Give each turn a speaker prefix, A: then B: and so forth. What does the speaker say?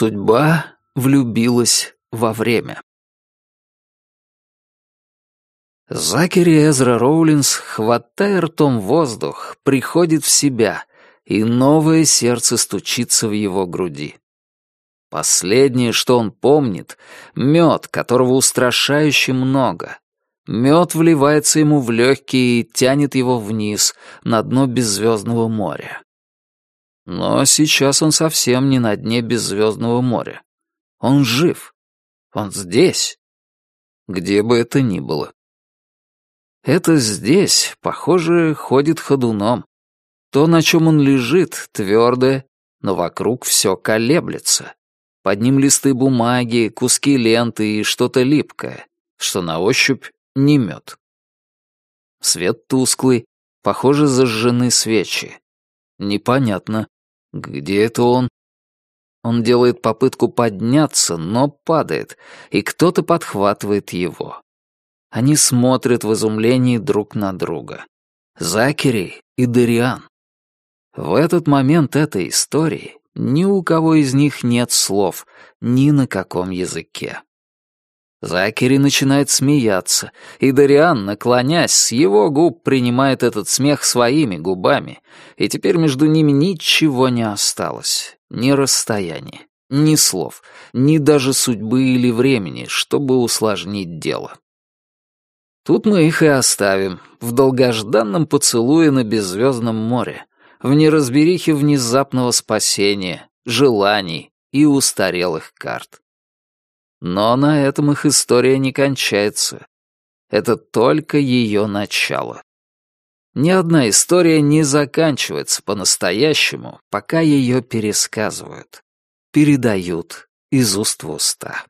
A: Судьба влюбилась во время. Закери Эзра Роулинс, хватая ртом воздух, приходит в себя, и новое сердце стучится в его груди. Последнее, что он помнит — мед, которого устрашающе много. Мед вливается ему в легкие и тянет его вниз, на дно беззвездного моря. Но сейчас он совсем не на дне беззвездного моря. Он жив. Он здесь. Где бы это ни было. Это здесь, похоже, ходит ходуном. То, на чем он лежит, твердое, но вокруг все колеблется. Под ним листы бумаги, куски ленты и что-то липкое, что на ощупь не мед. Свет тусклый, похоже, зажжены свечи. Непонятно, где это он. Он делает попытку подняться, но падает, и кто-то подхватывает его. Они смотрят в изумлении друг на друга. Закери и Дариан. В этот момент этой истории ни у кого из них нет слов, ни на каком языке. Закери начинает смеяться, и Дариан, наклонясь, с его губ принимает этот смех своими губами, и теперь между ними ничего не осталось, ни расстояния, ни слов, ни даже судьбы или времени, чтобы усложнить дело. Тут мы их и оставим, в долгожданном поцелуе на беззвездном море, в неразберихе внезапного спасения, желаний и устарелых карт. Но на этом их история не кончается. Это только ее начало. Ни одна история не заканчивается по-настоящему, пока ее пересказывают, передают из уст в уста.